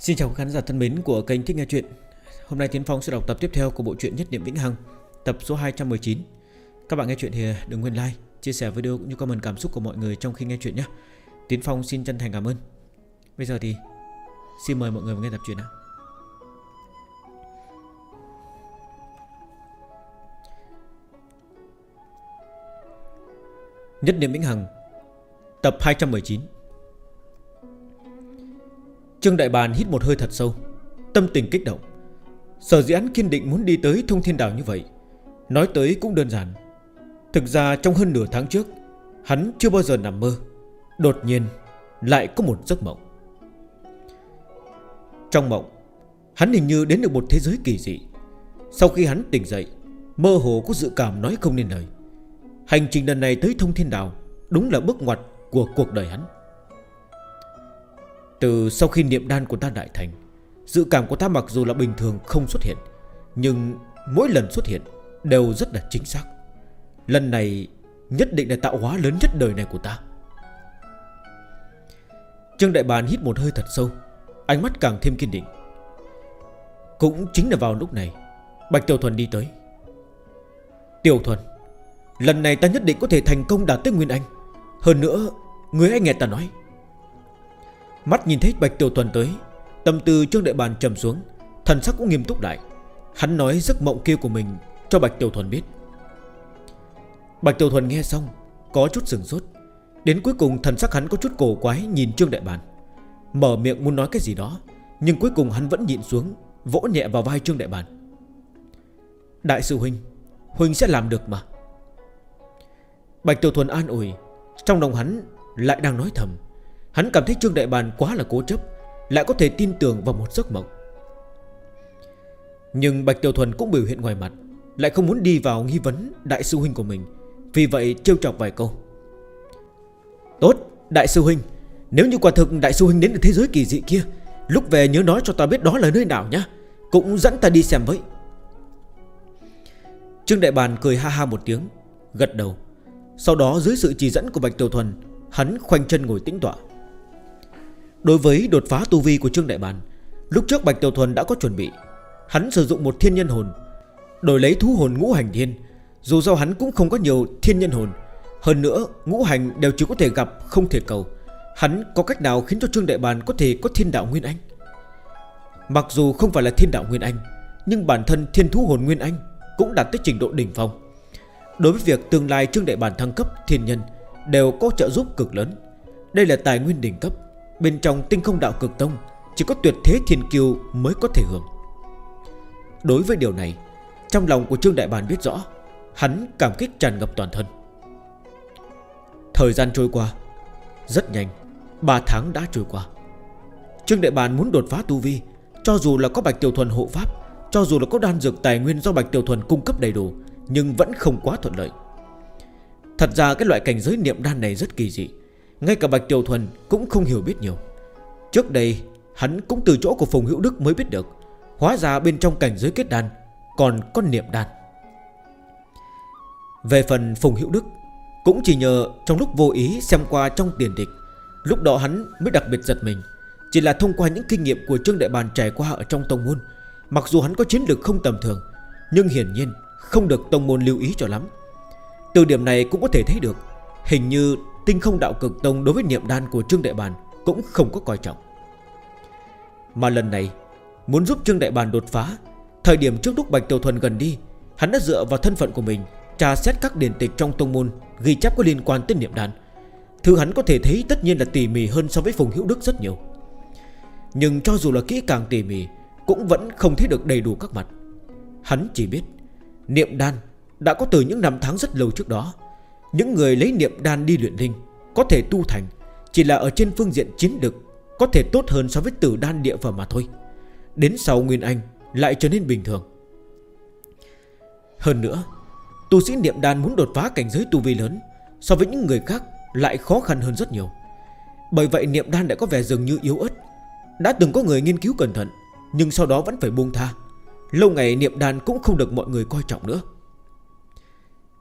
Xin chào khán giả thân mến của kênh Thích Nghe Chuyện. Hôm nay Tiến Phong sẽ đọc tập tiếp theo của bộ truyện Nhất Niệm Vĩnh Hằng Tập số 219 Các bạn nghe chuyện thì đừng quên like, chia sẻ video cũng như comment cảm xúc của mọi người trong khi nghe chuyện nhé. Tiến Phong xin chân thành cảm ơn. Bây giờ thì xin mời mọi người nghe tập truyện nào. Nhất Niệm Vĩnh Hằng Tập 219 Trương Đại Bàn hít một hơi thật sâu, Tâm tình kích động. Sở dĩ án kiên định muốn đi tới thông thiên đảo như vậy, Nói tới cũng đơn giản. Thực ra trong hơn nửa tháng trước, Hắn chưa bao giờ nằm mơ, Đột nhiên lại có một giấc mộng. Trong mộng, Hắn hình như đến được một thế giới kỳ dị. Sau khi hắn tỉnh dậy, Mơ hồ có dự cảm nói không nên lời. Hành trình lần này tới thông thiên đảo Đúng là bước ngoặt của cuộc đời hắn. Từ sau khi niệm đan của ta đại thành, Dự cảm của ta mặc dù là bình thường không xuất hiện, Nhưng mỗi lần xuất hiện Đều rất là chính xác. Lần này nhất định là tạo hóa lớn nhất đời này của ta. Trương Đại Bàn hít một hơi thật sâu, Ánh mắt càng thêm kiên định. Cũng chính là vào lúc này, Bạch Tiểu Thuần đi tới. Tiểu Thuần, Lần này ta nhất định có thể thành công đạt tới Nguyên Anh. Hơn nữa, Người hãy nghe ta nói. Mắt nhìn thấy Bạch Tiểu Thuần tới, Tâm tư Trương Đại Bàn trầm xuống, Thần sắc cũng nghiêm túc lại. Hắn nói giấc mộng kia của mình cho Bạch Tiểu Thuần biết. Bạch Tiểu Thuần nghe xong, Có chút sừng sốt. Đến cuối cùng, thần sắc hắn có chút cổ quái nhìn Trương Đại Bàn Mở miệng muốn nói cái gì đó, Nhưng cuối cùng hắn vẫn nhịn xuống, Vỗ nhẹ vào vai Trương Đại Bàn Đại sư Huynh Huynh sẽ làm được mà. Bạch Tiểu Thuần an ủi, Trong lòng hắn lại đang nói thầm. Hắn cảm thấy Trương Đại Bàn quá là cố chấp Lại có thể tin tưởng vào một giấc mộng. Nhưng Bạch Tiểu Thuần cũng biểu hiện ngoài mặt Lại không muốn đi vào nghi vấn đại sư huynh của mình Vì vậy trêu chọc vài câu. Tốt, đại sư huynh Nếu như quả thực đại sư huynh đến được thế giới kỳ dị kia Lúc về nhớ nói cho ta biết đó là nơi nào nhá Cũng dẫn ta đi xem với. Trương Đại Bàn cười ha ha một tiếng Gật đầu. Sau đó dưới sự chỉ dẫn của Bạch Tiểu Thuần Hắn khoanh chân ngồi tĩnh tọa. Đối với đột phá tu vi của Trương Đại Bàn, Lúc trước Bạch Tiểu Thuần đã có chuẩn bị. Hắn sử dụng một thiên nhân hồn, Đổi lấy thú hồn ngũ hành thiên. Dù sao hắn cũng không có nhiều thiên nhân hồn. Hơn nữa, ngũ hành đều chỉ có thể gặp, Không thể cầu. Hắn có cách nào khiến cho Trương Đại Bàn có thể có thiên đạo Nguyên Anh? Mặc dù không phải là thiên đạo Nguyên Anh, Nhưng bản thân thiên thú hồn Nguyên Anh Cũng đạt tới trình độ đỉnh phong. Đối với việc tương lai Trương Đại Bàn thăng cấp thiên nhân Đều có trợ giúp cực lớn. Đây là tài nguyên đỉnh cấp. Bên trong tinh không đạo cực tông, Chỉ có tuyệt thế thiền kiều mới có thể hưởng. Đối với điều này, Trong lòng của Trương Đại Bàn biết rõ, Hắn cảm kích tràn ngập toàn thân. Thời gian trôi qua, Rất nhanh 3 tháng đã trôi qua. Trương Đại Bàn muốn đột phá tu vi, Cho dù là có Bạch Tiểu Thuần hộ pháp, Cho dù là có đan dược tài nguyên do Bạch Tiểu Thuần cung cấp đầy đủ, Nhưng vẫn không quá thuận lợi. Thật ra cái loại cảnh giới niệm đan này rất kỳ dị. Ngay cả Bạch Tiểu Thuần cũng không hiểu biết nhiều. Trước đây, hắn cũng từ chỗ của Phùng Hữu Đức mới biết được, Hóa ra bên trong cảnh giới kết đan Còn có niệm đan. Về phần Phùng Hữu Đức, Cũng chỉ nhờ trong lúc vô ý xem qua trong tiền địch, Lúc đó hắn mới đặc biệt giật mình. Chỉ là thông qua những kinh nghiệm của Trương Đại Bàn trải qua ở trong tông môn, Mặc dù hắn có chiến lược không tầm thường, Nhưng hiển nhiên không được tông môn lưu ý cho lắm. Từ điểm này cũng có thể thấy được, Hình như Tinh không đạo cực tông đối với niệm đan của Trương Đại Bàn Cũng không có coi trọng. Mà lần này, Muốn giúp Trương Đại Bàn đột phá, Thời điểm trước lúc Bạch Tiểu Thuần gần đi, Hắn đã dựa vào thân phận của mình Trà xét các điển tịch trong tông môn, Ghi chép có liên quan tới niệm đan. Thứ hắn có thể thấy tất nhiên là tỉ mỉ hơn so với Phùng Hữu Đức rất nhiều. Nhưng cho dù là kỹ càng tỉ mỉ, Cũng vẫn không thấy được đầy đủ các mặt. Hắn chỉ biết, Niệm đan đã có từ những năm tháng rất lâu trước đó những người lấy niệm đan đi luyện linh Có thể tu thành, Chỉ là ở trên phương diện chiến lực Có thể tốt hơn so với tử đan địa phẩm mà thôi. Đến sau Nguyên Anh Lại trở nên bình thường. Hơn nữa, Tu sĩ niệm đan muốn đột phá cảnh giới tu vi lớn So với những người khác Lại khó khăn hơn rất nhiều. Bởi vậy niệm đan đã có vẻ dường như yếu ớt. Đã từng có người nghiên cứu cẩn thận, Nhưng sau đó vẫn phải buông tha. Lâu ngày niệm đan cũng không được mọi người coi trọng nữa.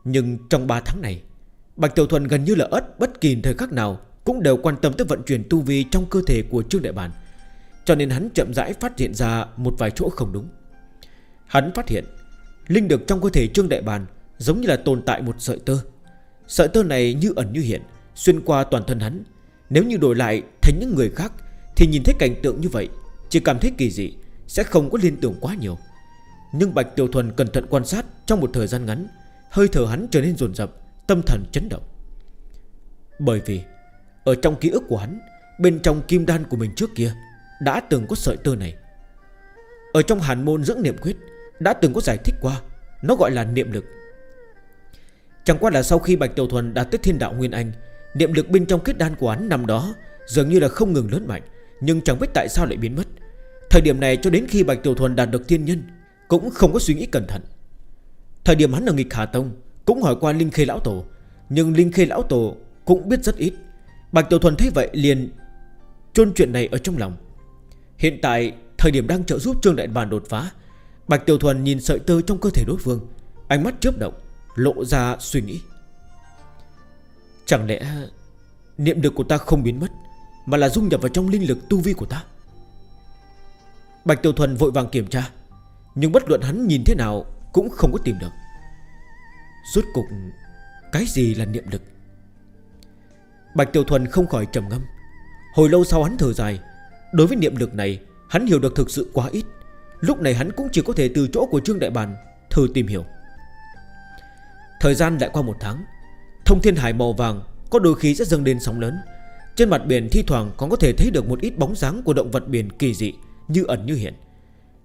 Nhưng trong 3 tháng này Bạch Tiểu Thuần gần như là ớt, bất kỳ thời khắc nào Cũng đều quan tâm tới vận chuyển tu vi trong cơ thể của Trương Đại Bản. Cho nên hắn chậm rãi phát hiện ra một vài chỗ không đúng. Hắn phát hiện, Linh được trong cơ thể Trương Đại Bản Giống như là tồn tại một sợi tơ. Sợi tơ này như ẩn như hiện, Xuyên qua toàn thân hắn. Nếu như đổi lại thành những người khác Thì nhìn thấy cảnh tượng như vậy, Chỉ cảm thấy kỳ dị, Sẽ không có liên tưởng quá nhiều. Nhưng Bạch Tiểu Thuần cẩn thận quan sát Trong một thời gian ngắn, Hơi thở hắn trở nên rồn rập. Tâm thần chấn động. Bởi vì, Ở trong ký ức của hắn, Bên trong kim đan của mình trước kia Đã từng có sợi tơ này. Ở trong hàn môn dưỡng niệm quyết Đã từng có giải thích qua, Nó gọi là niệm lực. Chẳng qua là sau khi Bạch Tiểu Thuần đạt tới thiên đạo Nguyên Anh, Niệm lực bên trong kết đan của hắn năm đó Dường như là không ngừng lớn mạnh, Nhưng chẳng biết tại sao lại biến mất. Thời điểm này cho đến khi Bạch Tiểu Thuần đạt được thiên nhân, Cũng không có suy nghĩ cẩn thận. Thời điểm hắn ở nghịch Hà Tông cũng hỏi qua Linh Khê Lão Tổ, Nhưng Linh Khê Lão Tổ cũng biết rất ít. Bạch Tiểu Thuần thấy vậy liền chôn chuyện này ở trong lòng. Hiện tại thời điểm đang trợ giúp Trương Đại Bàn đột phá, Bạch Tiểu Thuần nhìn sợi tơ trong cơ thể đối phương, Ánh mắt chớp động, Lộ ra suy nghĩ. Chẳng lẽ Niệm lực của ta không biến mất, Mà là dung nhập vào trong linh lực tu vi của ta? Bạch Tiểu Thuần vội vàng kiểm tra, Nhưng bất luận hắn nhìn thế nào Cũng không có tìm được. Rốt cục, Cái gì là niệm lực? Bạch Tiểu Thuần không khỏi trầm ngâm. Hồi lâu sau hắn thở dài, Đối với niệm lực này, Hắn hiểu được thực sự quá ít. Lúc này hắn cũng chỉ có thể từ chỗ của Trương Đại Bàn Thử tìm hiểu. Thời gian lại qua một tháng, Thông thiên hải màu vàng Có đôi khi sẽ dâng lên sóng lớn. Trên mặt biển thi thoảng còn có thể thấy được một ít bóng dáng Của động vật biển kỳ dị Như ẩn như hiện.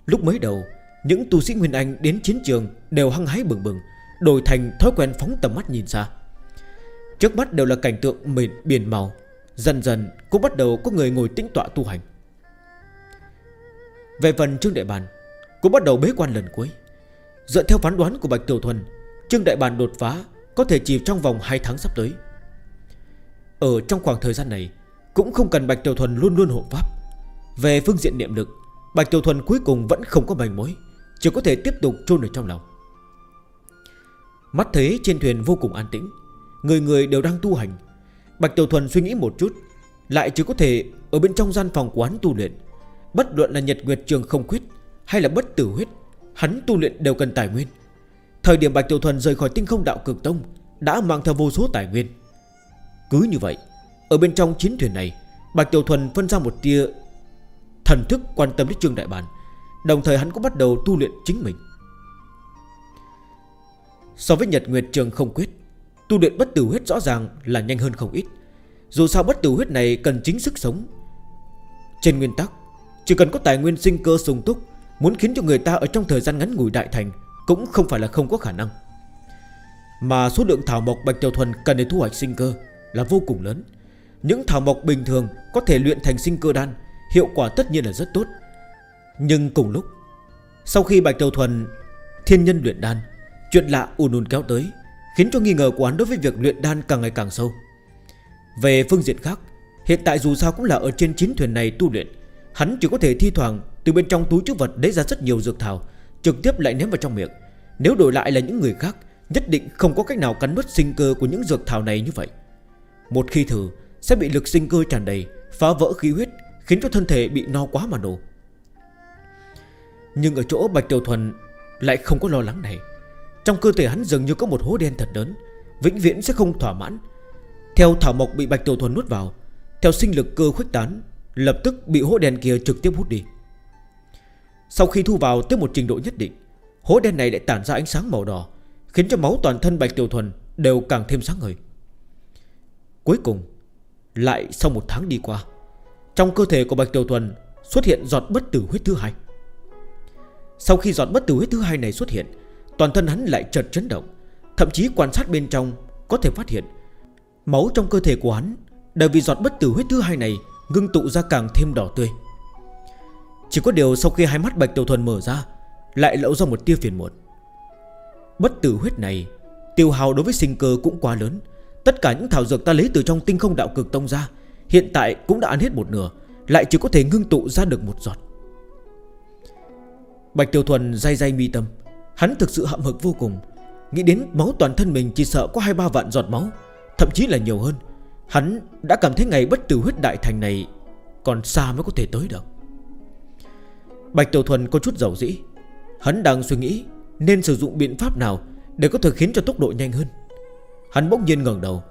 Lúc mới đầu, Những tu sĩ Nguyên Anh đến chiến trường đều hăng hái bừng bừng. Đổi thành thói quen phóng tầm mắt nhìn xa Trước mắt đều là cảnh tượng mịn biển màu, Dần dần cũng bắt đầu có người ngồi tĩnh tọa tu hành. Về phần Trương Đại Bàn Cũng bắt đầu bế quan lần cuối. Dựa theo phán đoán của Bạch Tiểu Thuần, Trương Đại Bàn đột phá Có thể chỉ trong vòng 2 tháng sắp tới. Ở trong khoảng thời gian này, Cũng không cần Bạch Tiểu Thuần luôn luôn hộ pháp. Về phương diện niệm lực, Bạch Tiểu Thuần cuối cùng vẫn không có manh mối, Chỉ có thể tiếp tục chôn ở trong lòng. Mắt thấy trên thuyền vô cùng an tĩnh, Người người đều đang tu hành. Bạch Tiểu Thuần suy nghĩ một chút, Lại chỉ có thể ở bên trong gian phòng quán tu luyện. Bất luận là nhật nguyệt trường không khuyết Hay là bất tử huyết, Hắn tu luyện đều cần tài nguyên. Thời điểm Bạch Tiểu Thuần rời khỏi tinh không đạo cực tông, Đã mang theo vô số tài nguyên. Cứ như vậy, Ở bên trong chiến thuyền này, Bạch Tiểu Thuần phân ra một tia Thần thức quan tâm đến Trương Đại Bản. Đồng thời hắn cũng bắt đầu tu luyện chính mình. So với Nhật Nguyệt Trường không quyết, Tu luyện bất tử huyết rõ ràng là nhanh hơn không ít. Dù sao bất tử huyết này cần chính sức sống. Trên nguyên tắc, Chỉ cần có tài nguyên sinh cơ sung túc, Muốn khiến cho người ta ở trong thời gian ngắn ngủi đại thành Cũng không phải là không có khả năng. Mà số lượng thảo mộc Bạch Tiểu Thuần cần để thu hoạch sinh cơ Là vô cùng lớn. Những thảo mộc bình thường có thể luyện thành sinh cơ đan, Hiệu quả tất nhiên là rất tốt. Nhưng cùng lúc, Sau khi Bạch Tiểu Thuần Thiên nhân luyện đan Chuyện lạ ùn ùn kéo tới, Khiến cho nghi ngờ của hắn đối với việc luyện đan càng ngày càng sâu. Về phương diện khác, Hiện tại dù sao cũng là ở trên chiến thuyền này tu luyện, Hắn chỉ có thể thi thoảng Từ bên trong túi chữ vật lấy ra rất nhiều dược thảo, Trực tiếp lại ném vào trong miệng. Nếu đổi lại là những người khác, Nhất định không có cách nào cắn nuốt sinh cơ của những dược thảo này như vậy. Một khi thử, Sẽ bị lực sinh cơ tràn đầy, Phá vỡ khí huyết, Khiến cho thân thể bị no quá mà nổ. Nhưng ở chỗ Bạch Tiểu Thuần Lại không có lo lắng này. Trong cơ thể hắn dường như có một hố đen thật lớn, Vĩnh viễn sẽ không thỏa mãn. Theo thảo mộc bị Bạch Tiểu Thuần nuốt vào, Theo sinh lực cơ khuếch tán, Lập tức bị hố đen kia trực tiếp hút đi. Sau khi thu vào tới một trình độ nhất định, Hố đen này lại tản ra ánh sáng màu đỏ, Khiến cho máu toàn thân Bạch Tiểu Thuần Đều càng thêm sáng ngời. Cuối cùng, Lại sau một tháng đi qua, Trong cơ thể của Bạch Tiểu Thuần Xuất hiện giọt bất tử huyết thứ hai. Sau khi giọt bất tử huyết thứ hai này xuất hiện Toàn thân hắn lại chợt chấn động, Thậm chí quan sát bên trong Có thể phát hiện Máu trong cơ thể của hắn Đã vì giọt bất tử huyết thứ hai này Ngưng tụ ra càng thêm đỏ tươi. Chỉ có điều sau khi hai mắt Bạch Tiểu Thuần mở ra, Lại lậu ra một tia phiền muộn. Bất tử huyết này, Tiêu hào đối với sinh cơ cũng quá lớn, Tất cả những thảo dược ta lấy từ trong tinh không đạo cực tông ra, Hiện tại cũng đã ăn hết một nửa, Lại chỉ có thể ngưng tụ ra được một giọt. Bạch Tiểu Thuần dây dây mi tâm Hắn thực sự hậm hực vô cùng. Nghĩ đến máu toàn thân mình chỉ sợ có 2-3 vạn giọt máu, Thậm chí là nhiều hơn. Hắn đã cảm thấy ngày bất tử huyết đại thành này Còn xa mới có thể tới được. Bạch Tiểu Thuần có chút dầu dĩ. Hắn đang suy nghĩ Nên sử dụng biện pháp nào Để có thể khiến cho tốc độ nhanh hơn. Hắn bỗng nhiên ngẩng đầu,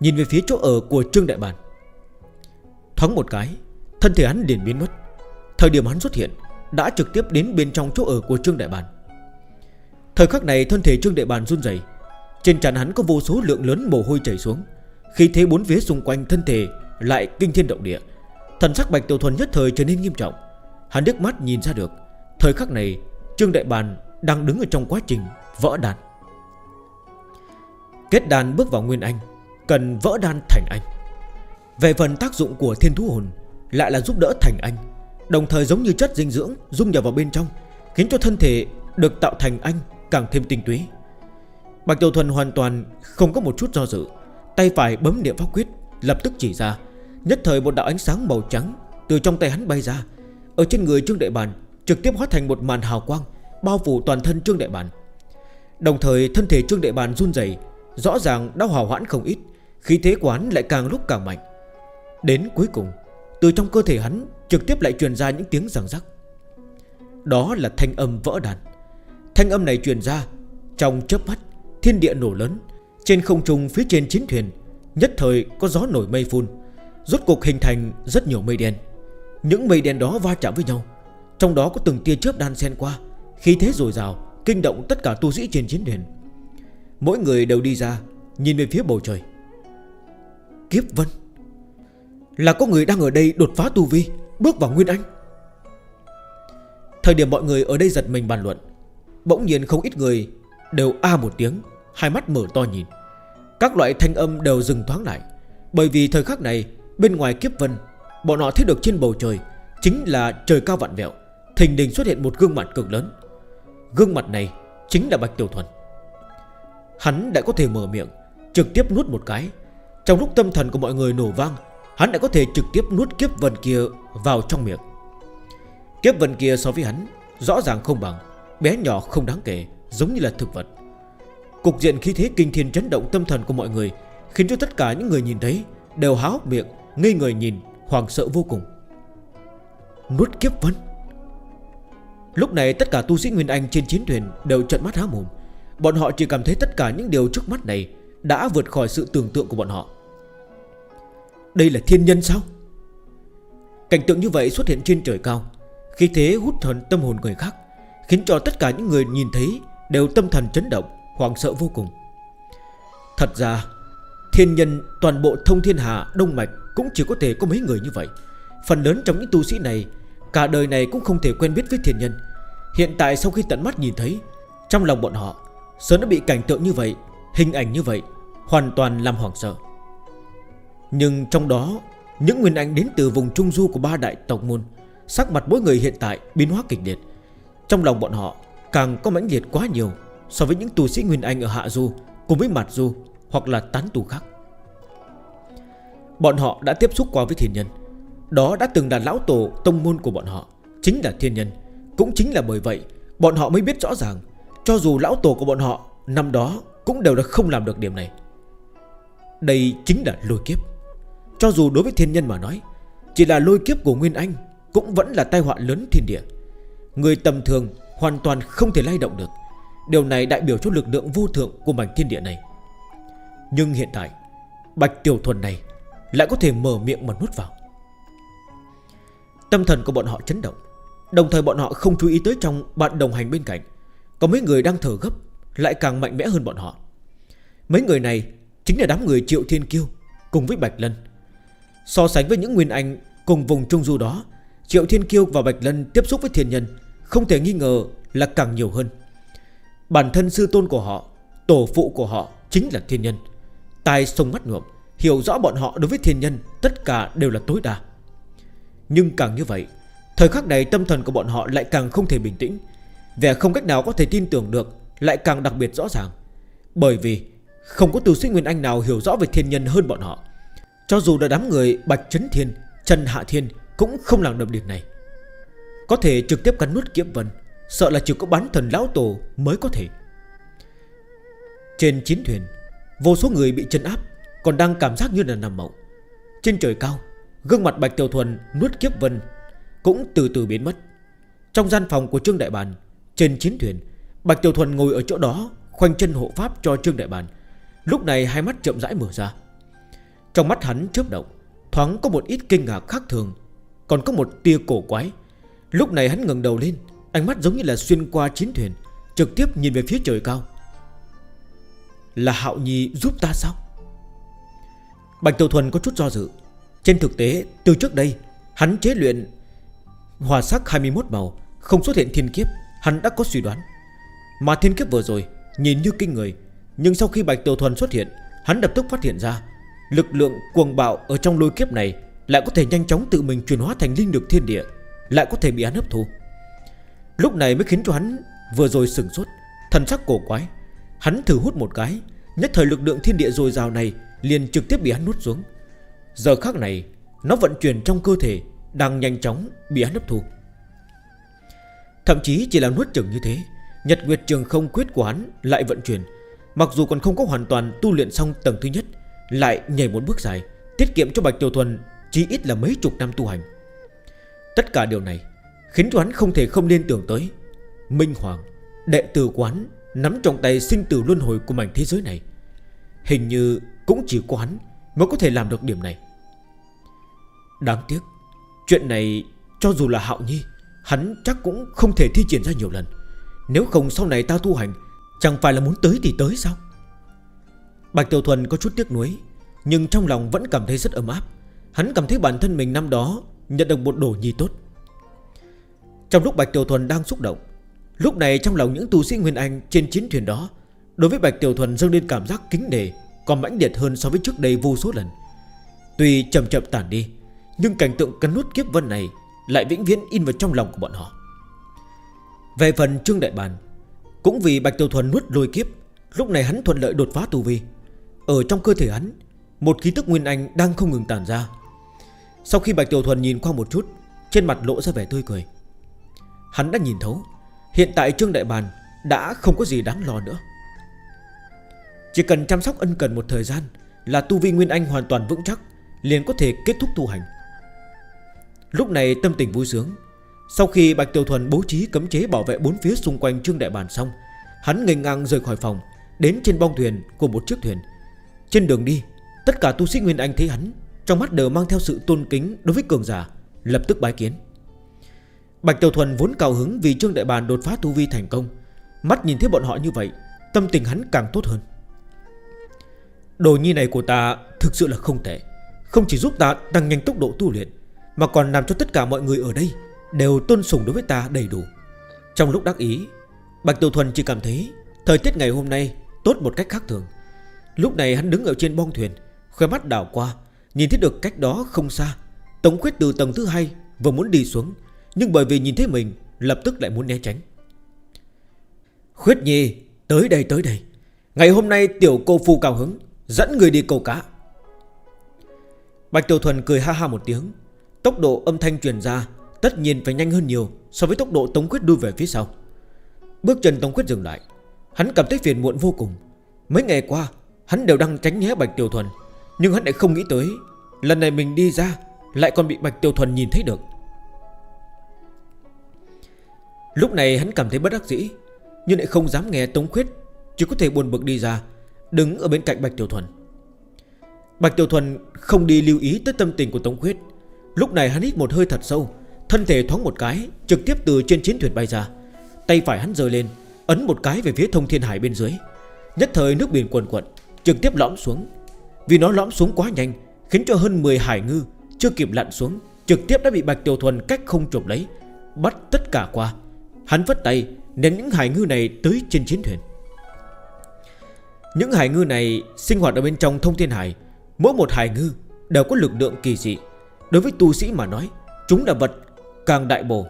Nhìn về phía chỗ ở của Trương Đại Bản. Thoáng một cái, Thân thể hắn liền biến mất. Thời điểm hắn xuất hiện, Đã trực tiếp đến bên trong chỗ ở của Trương Đại Bản. Thời khắc này thân thể Trương đại Bàn run dày Trên trán hắn có vô số lượng lớn mồ hôi chảy xuống. Khi thế bốn phía xung quanh thân thể Lại kinh thiên động địa, Thần sắc Bạch Tiểu Thuần nhất thời trở nên nghiêm trọng. Hắn đứt mắt nhìn ra được, Thời khắc này Trương Đại Bàn đang đứng ở trong quá trình vỡ đàn. Kết đàn bước vào Nguyên Anh, Cần vỡ đan thành anh. Về phần tác dụng của thiên thú hồn Lại là giúp đỡ thành anh, Đồng thời giống như chất dinh dưỡng dung nhập vào bên trong, Khiến cho thân thể được tạo thành anh càng thêm tinh túy. Bạch Tiểu Thuần hoàn toàn không có một chút do dự, Tay phải bấm niệm pháp quyết, Lập tức chỉ ra, Nhất thời một đạo ánh sáng màu trắng Từ trong tay hắn bay ra, Ở trên người Trương Đại Bản Trực tiếp hóa thành một màn hào quang, Bao phủ toàn thân Trương Đại Bản. Đồng thời thân thể Trương Đại Bản run dày Rõ ràng đã hòa hoãn không ít, Khí thế quán lại càng lúc càng mạnh. Đến cuối cùng, Từ trong cơ thể hắn trực tiếp lại truyền ra những tiếng ràng rắc. Đó là thanh âm vỡ đàn. Thanh âm này truyền ra, Trong chớp mắt, Thiên địa nổ lớn. Trên không trung phía trên chiến thuyền, Nhất thời có gió nổi mây phun, Rốt cuộc hình thành rất nhiều mây đen. Những mây đen đó va chạm với nhau, Trong đó có từng tia chớp đan xen qua Khi thế dồi dào, Kinh động tất cả tu sĩ trên chiến thuyền. Mỗi người đều đi ra, Nhìn về phía bầu trời. Kiếp Vân. Là có người đang ở đây đột phá tu vi, Bước vào Nguyên Anh. Thời điểm mọi người ở đây giật mình bàn luận Bỗng nhiên không ít người Đều a một tiếng, Hai mắt mở to nhìn. Các loại thanh âm đều dừng thoáng lại, Bởi vì thời khắc này, Bên ngoài kiếp vân, Bọn họ thấy được trên bầu trời Chính là trời cao vạn vẹo, Thình đình xuất hiện một gương mặt cực lớn. Gương mặt này chính là Bạch Tiểu Thuần. Hắn đã có thể mở miệng, Trực tiếp nuốt một cái. Trong lúc tâm thần của mọi người nổ vang, Hắn đã có thể trực tiếp nuốt kiếp vân kia vào trong miệng. Kiếp vân kia so với hắn Rõ ràng không bằng. Bé nhỏ không đáng kể, Giống như là thực vật. Cục diện khí thế kinh thiên chấn động tâm thần của mọi người, Khiến cho tất cả những người nhìn thấy Đều há hốc miệng, Ngây người nhìn Hoàng sợ vô cùng. Nuốt kiếp vấn Lúc này tất cả tu sĩ Nguyên Anh trên chiến thuyền Đều trận mắt há mồm. Bọn họ chỉ cảm thấy tất cả những điều trước mắt này Đã vượt khỏi sự tưởng tượng của bọn họ. Đây là thiên nhân sao? Cảnh tượng như vậy xuất hiện trên trời cao Khi thế hút thần tâm hồn người khác. Khiến cho tất cả những người nhìn thấy Đều tâm thần chấn động Hoàng sợ vô cùng. Thật ra, Thiên nhân toàn bộ thông thiên hạ, Đông Mạch Cũng chỉ có thể có mấy người như vậy. Phần lớn trong những tu sĩ này, Cả đời này cũng không thể quen biết với thiên nhân. Hiện tại sau khi tận mắt nhìn thấy, Trong lòng bọn họ, Sớm đã bị cảnh tượng như vậy, Hình ảnh như vậy, Hoàn toàn làm hoảng sợ. Nhưng trong đó, Những nguyên ảnh đến từ vùng trung du của ba đại tộc môn, Sắc mặt mỗi người hiện tại biến hóa kịch liệt. Trong lòng bọn họ, càng có mãnh liệt quá nhiều So với những tù sĩ Nguyên Anh ở Hạ Du Cùng với mạt Du Hoặc là tán tù khác. Bọn họ đã tiếp xúc qua với thiên nhân. Đó đã từng là lão tổ tông môn của bọn họ, Chính là thiên nhân. Cũng chính là bởi vậy, Bọn họ mới biết rõ ràng, Cho dù lão tổ của bọn họ Năm đó cũng đều đã không làm được điểm này. Đây chính là lôi kiếp. Cho dù đối với thiên nhân mà nói, Chỉ là lôi kiếp của Nguyên Anh Cũng vẫn là tai họa lớn thiên địa. Người tầm thường hoàn toàn không thể lay động được. Điều này đại biểu cho lực lượng vô thượng của mảnh thiên địa này. Nhưng hiện tại, Bạch Tiểu Thuần này Lại có thể mở miệng mà nuốt vào. Tâm thần của bọn họ chấn động. Đồng thời bọn họ không chú ý tới trong bạn đồng hành bên cạnh. Có mấy người đang thở gấp, Lại càng mạnh mẽ hơn bọn họ. Mấy người này chính là đám người Triệu Thiên Kiêu Cùng với Bạch Lân. So sánh với những nguyên anh cùng vùng Trung Du đó, Triệu Thiên Kiêu và Bạch Lân tiếp xúc với thiên nhân không thể nghi ngờ là càng nhiều hơn. Bản thân sư tôn của họ Tổ phụ của họ chính là thiên nhân. Tai sông mắt ngộm Hiểu rõ bọn họ đối với thiên nhân Tất cả đều là tối đa. Nhưng càng như vậy Thời khắc này tâm thần của bọn họ lại càng không thể bình tĩnh. Vẻ không cách nào có thể tin tưởng được Lại càng đặc biệt rõ ràng. Bởi vì không có tu sĩ Nguyên Anh nào hiểu rõ về thiên nhân hơn bọn họ. Cho dù là đám người Bạch Trấn Thiên, Trần Hạ Thiên Cũng không làm được điều này. Có thể trực tiếp cắn nuốt kiếp vân, Sợ là chỉ có bán thần lão tổ mới có thể. Trên chiến thuyền, Vô số người bị chân áp, Còn đang cảm giác như là nằm mộng. Trên trời cao, Gương mặt Bạch Tiểu Thuần nuốt kiếp vân Cũng từ từ biến mất. Trong gian phòng của Trương Đại Bàn Trên chiến thuyền, Bạch Tiểu Thuần ngồi ở chỗ đó, Khoanh chân hộ pháp cho Trương Đại Bàn Lúc này hai mắt chậm rãi mở ra. Trong mắt hắn chớp động, Thoáng có một ít kinh ngạc khác thường, Còn có một tia cổ quái. Lúc này hắn ngừng đầu lên, Ánh mắt giống như là xuyên qua chiến thuyền, Trực tiếp nhìn về phía trời cao. Là Hạo Nhi giúp ta sao? Bạch Tiểu Thuần có chút do dự. Trên thực tế, từ trước đây, Hắn chế luyện Hòa sắc 21 màu, Không xuất hiện thiên kiếp, Hắn đã có suy đoán. Mà thiên kiếp vừa rồi, Nhìn như kinh người, Nhưng sau khi Bạch Tiểu Thuần xuất hiện, Hắn đập tức phát hiện ra, Lực lượng cuồng bạo ở trong lôi kiếp này Lại có thể nhanh chóng tự mình chuyển hóa thành linh lực thiên địa. Lại có thể bị hắn hấp thu. Lúc này mới khiến cho hắn vừa rồi sừng sốt, Thần sắc cổ quái. Hắn thử hút một cái, Nhất thời lực lượng thiên địa dồi dào này Liền trực tiếp bị hắn nuốt xuống. Giờ khác này, Nó vận chuyển trong cơ thể, Đang nhanh chóng bị hắn hấp thu. Thậm chí chỉ là nuốt chừng như thế, Nhật Nguyệt Trường Không Quyết của hắn lại vận chuyển. Mặc dù còn không có hoàn toàn tu luyện xong tầng thứ nhất, Lại nhảy một bước dài, Tiết kiệm cho Bạch Tiểu Thuần Chỉ ít là mấy chục năm tu hành. Tất cả điều này Khiến cho hắn không thể không liên tưởng tới Minh Hoàng, Đệ tử quán Nắm trong tay sinh tử luân hồi của mảnh thế giới này. Hình như cũng chỉ quán Mới có thể làm được điểm này. Đáng tiếc, Chuyện này cho dù là Hạo Nhi, Hắn chắc cũng không thể thi triển ra nhiều lần. Nếu không sau này ta tu hành, Chẳng phải là muốn tới thì tới sao? Bạch Tiểu Thuần có chút tiếc nuối, Nhưng trong lòng vẫn cảm thấy rất ấm áp. Hắn cảm thấy bản thân mình năm đó Nhận được một đồ nhi tốt. Trong lúc Bạch Tiểu Thuần đang xúc động, Lúc này trong lòng những tu sĩ Nguyên Anh trên chiến thuyền đó, Đối với Bạch Tiểu Thuần dâng lên cảm giác kính nể Còn mãnh liệt hơn so với trước đây vô số lần. Tuy chậm chậm tản đi, Nhưng cảnh tượng cắn nút kiếp vân này Lại vĩnh viễn in vào trong lòng của bọn họ. Về phần Trương Đại Bàn, Cũng vì Bạch Tiểu Thuần nuốt lôi kiếp, Lúc này hắn thuận lợi đột phá tu vi. Ở trong cơ thể hắn, Một khí tức Nguyên Anh đang không ngừng tàn ra. Sau khi Bạch Tiểu Thuần nhìn qua một chút, Trên mặt lộ ra vẻ tươi cười. Hắn đã nhìn thấu, Hiện tại Trương Đại Bàn đã không có gì đáng lo nữa. Chỉ cần chăm sóc ân cần một thời gian Là tu vi Nguyên Anh hoàn toàn vững chắc, Liền có thể kết thúc tu hành. Lúc này tâm tình vui sướng. Sau khi Bạch Tiểu Thuần bố trí cấm chế bảo vệ bốn phía xung quanh Trương Đại Bàn xong, Hắn ngành ngang rời khỏi phòng, Đến trên bong thuyền của một chiếc thuyền. Trên đường đi, Tất cả tu sĩ Nguyên Anh thấy hắn trong mắt đều mang theo sự tôn kính đối với cường giả, Lập tức bái kiến. Bạch Tiểu Thuần vốn cao hứng vì Trương Đại Bàn đột phá tu vi thành công. Mắt nhìn thấy bọn họ như vậy, Tâm tình hắn càng tốt hơn. Đồ nhi này của ta thực sự là không tệ, Không chỉ giúp ta tăng nhanh tốc độ tu luyện, Mà còn làm cho tất cả mọi người ở đây Đều tôn sùng đối với ta đầy đủ. Trong lúc đắc ý, Bạch Tiểu Thuần chỉ cảm thấy Thời tiết ngày hôm nay tốt một cách khác thường. Lúc này hắn đứng ở trên bong thuyền Khoe mắt đảo qua Nhìn thấy được cách đó không xa, Tống khuyết từ tầng thứ hai Vừa muốn đi xuống, Nhưng bởi vì nhìn thấy mình, Lập tức lại muốn né tránh. Khuyết nhi, Tới đây tới đây. Ngày hôm nay tiểu cô phu cao hứng Dẫn người đi câu cá. Bạch Tiểu Thuần cười ha ha một tiếng. Tốc độ âm thanh truyền ra, Tất nhiên phải nhanh hơn nhiều So với tốc độ Tống Quyết đuôi về phía sau. Bước chân Tống Quyết dừng lại, Hắn cảm thấy phiền muộn vô cùng. Mấy ngày qua, Hắn đều đang tránh nhé Bạch Tiểu Thuần. Nhưng hắn lại không nghĩ tới, Lần này mình đi ra, Lại còn bị Bạch Tiêu Thuần nhìn thấy được. Lúc này hắn cảm thấy bất đắc dĩ, Nhưng lại không dám nghe Tống Khuyết, Chỉ có thể buồn bực đi ra, Đứng ở bên cạnh Bạch Tiểu Thuần. Bạch Tiểu Thuần không đi lưu ý tới tâm tình của Tống Khuyết. Lúc này hắn hít một hơi thật sâu, Thân thể thoáng một cái, Trực tiếp từ trên chiến thuyền bay ra. Tay phải hắn rời lên, Ấn một cái về phía thông thiên hải bên dưới. Nhất thời nước biển quần quận Trực tiếp lõm xuống. Vì nó lõm xuống quá nhanh, Khiến cho hơn 10 hải ngư Chưa kịp lặn xuống, Trực tiếp đã bị Bạch Tiểu Thuần cách không trộm lấy, Bắt tất cả qua. Hắn vất tay ném những hải ngư này tới trên chiến thuyền. Những hải ngư này sinh hoạt ở bên trong thông thiên hải, Mỗi một hải ngư đều có lực lượng kỳ dị. Đối với tu sĩ mà nói, Chúng là vật càng đại bổ.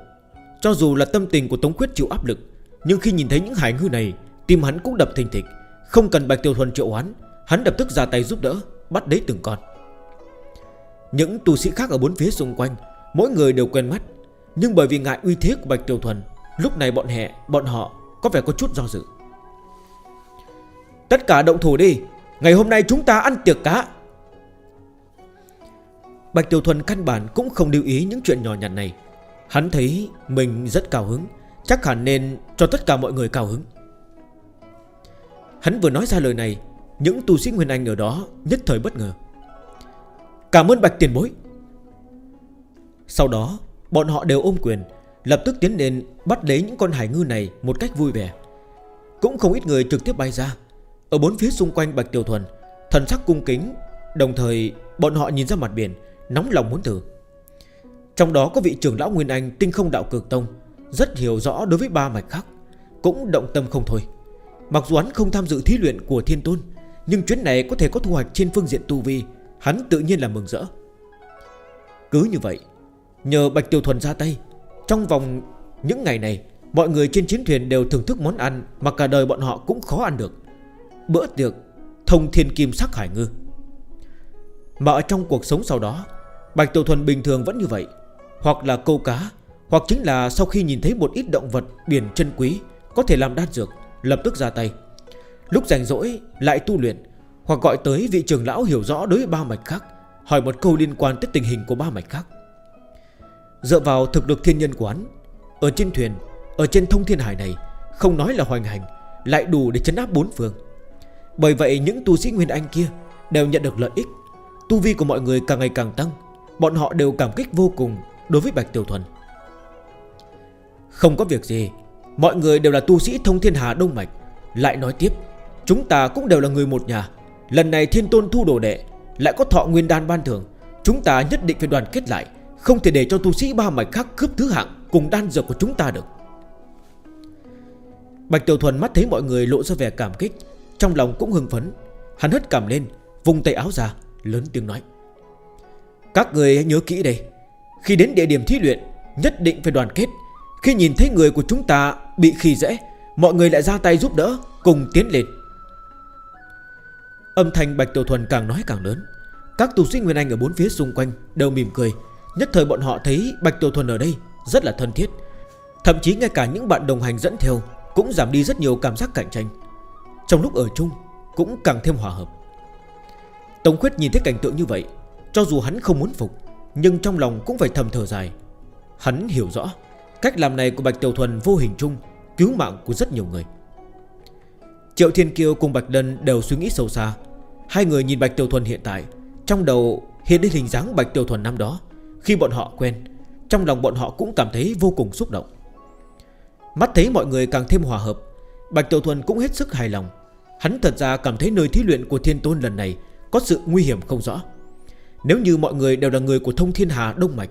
Cho dù là tâm tình của Tống Quyết chịu áp lực, Nhưng khi nhìn thấy những hải ngư này, Tim hắn cũng đập thình thịch, Không cần Bạch Tiểu Thuần triệu hoán Hắn lập tức ra tay giúp đỡ Bắt lấy từng con. Những tu sĩ khác ở bốn phía xung quanh Mỗi người đều quen mắt. Nhưng bởi vì ngại uy thế của Bạch Tiểu Thuần Lúc này bọn hẹ, bọn họ có vẻ có chút do dự. Tất cả động thủ đi Ngày hôm nay chúng ta ăn tiệc cá. Bạch Tiểu Thuần căn bản cũng không lưu ý những chuyện nhỏ nhặt này. Hắn thấy mình rất cao hứng Chắc hẳn nên cho tất cả mọi người cao hứng. Hắn vừa nói ra lời này những tu sĩ Nguyên Anh ở đó nhất thời bất ngờ. Cảm ơn Bạch Tiền Bối. Sau đó, bọn họ đều ôm quyền, Lập tức tiến đến bắt lấy những con hải ngư này một cách vui vẻ. Cũng không ít người trực tiếp bay ra. Ở bốn phía xung quanh Bạch Tiểu Thuần, Thần sắc cung kính, Đồng thời bọn họ nhìn ra mặt biển, Nóng lòng muốn thử. Trong đó có vị trưởng lão Nguyên Anh tinh không đạo cực tông, Rất hiểu rõ đối với ba mạch khác, Cũng động tâm không thôi. Mặc dù hắn không tham dự thí luyện của thiên tôn nhưng chuyến này có thể có thu hoạch trên phương diện tu vi, Hắn tự nhiên là mừng rỡ. Cứ như vậy, Nhờ Bạch Tiểu Thuần ra tay, Trong vòng những ngày này, Mọi người trên chiến thuyền đều thưởng thức món ăn Mà cả đời bọn họ cũng khó ăn được. Bữa tiệc, thông thiên kim sắc hải ngư. Mà ở trong cuộc sống sau đó, Bạch Tiểu Thuần bình thường vẫn như vậy. Hoặc là câu cá, Hoặc chính là sau khi nhìn thấy một ít động vật biển chân quý, Có thể làm đan dược, Lập tức ra tay. Lúc rảnh rỗi, lại tu luyện, Hoặc gọi tới vị trưởng lão hiểu rõ đối ba mạch khác, Hỏi một câu liên quan tới tình hình của ba mạch khác. Dựa vào thực lực thiên nhân quán, Ở trên thuyền, Ở trên thông thiên hải này, Không nói là hoành hành, Lại đủ để chấn áp bốn phương. Bởi vậy, những tu sĩ Nguyên Anh kia Đều nhận được lợi ích. Tu vi của mọi người càng ngày càng tăng, Bọn họ đều cảm kích vô cùng Đối với Bạch Tiểu Thuần. Không có việc gì, Mọi người đều là tu sĩ thông thiên hà Đông Mạch, Lại nói tiếp. Chúng ta cũng đều là người một nhà. Lần này thiên tôn thu đồ đệ Lại có thọ nguyên đan ban thưởng. Chúng ta nhất định phải đoàn kết lại, Không thể để cho tu sĩ ba mạch khác cướp thứ hạng Cùng đan dược của chúng ta được. Bạch Tiểu Thuần mắt thấy mọi người lộ ra vẻ cảm kích, Trong lòng cũng hưng phấn. Hắn hất cảm lên Vùng tay áo ra, Lớn tiếng nói. Các người hãy nhớ kỹ đây, Khi đến địa điểm thí luyện, Nhất định phải đoàn kết. Khi nhìn thấy người của chúng ta bị khi dễ Mọi người lại ra tay giúp đỡ, Cùng tiến lên. Âm thanh Bạch Tiểu Thuần càng nói càng lớn. Các tù sĩ Nguyên Anh ở bốn phía xung quanh đều mỉm cười. Nhất thời bọn họ thấy Bạch Tiểu Thuần ở đây rất là thân thiết. Thậm chí ngay cả những bạn đồng hành dẫn theo Cũng giảm đi rất nhiều cảm giác cạnh tranh. Trong lúc ở chung Cũng càng thêm hòa hợp. Tống Khuyết nhìn thấy cảnh tượng như vậy, Cho dù hắn không muốn phục, Nhưng trong lòng cũng phải thầm thở dài. Hắn hiểu rõ Cách làm này của Bạch Tiểu Thuần vô hình chung, Cứu mạng của rất nhiều người. Triệu Thiên Kiêu cùng Bạch Lân đều suy nghĩ sâu xa. Hai người nhìn Bạch Tiểu Thuần hiện tại, Trong đầu hiện đến hình dáng Bạch Tiểu Thuần năm đó. Khi bọn họ quen, Trong lòng bọn họ cũng cảm thấy vô cùng xúc động. Mắt thấy mọi người càng thêm hòa hợp, Bạch Tiểu Thuần cũng hết sức hài lòng. Hắn thật ra cảm thấy nơi thí luyện của thiên tôn lần này Có sự nguy hiểm không rõ. Nếu như mọi người đều là người của thông thiên hà Đông Mạch,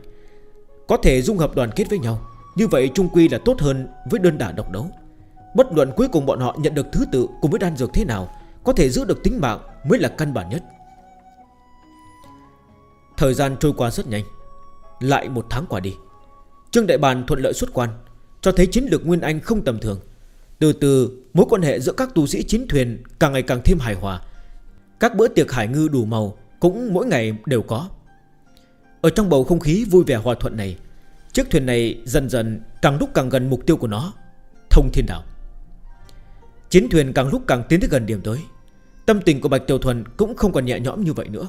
Có thể dung hợp đoàn kết với nhau, Như vậy trung quy là tốt hơn với đơn đả độc đấu. Bất luận cuối cùng bọn họ nhận được thứ tự cùng với đan dược thế nào có thể giữ được tính mạng mới là căn bản nhất. Thời gian trôi qua rất nhanh, Lại một tháng qua đi. Trương Đại Bàn thuận lợi xuất quan, Cho thấy chiến lược Nguyên Anh không tầm thường. Từ từ, mối quan hệ giữa các tu sĩ chiến thuyền Càng ngày càng thêm hài hòa. Các bữa tiệc hải ngư đủ màu Cũng mỗi ngày đều có. Ở trong bầu không khí vui vẻ hòa thuận này, Chiếc thuyền này dần dần Càng lúc càng gần mục tiêu của nó, Thông thiên đạo Chiến thuyền càng lúc càng tiến tới gần điểm tới. Tâm tình của Bạch Tiểu Thuần cũng không còn nhẹ nhõm như vậy nữa.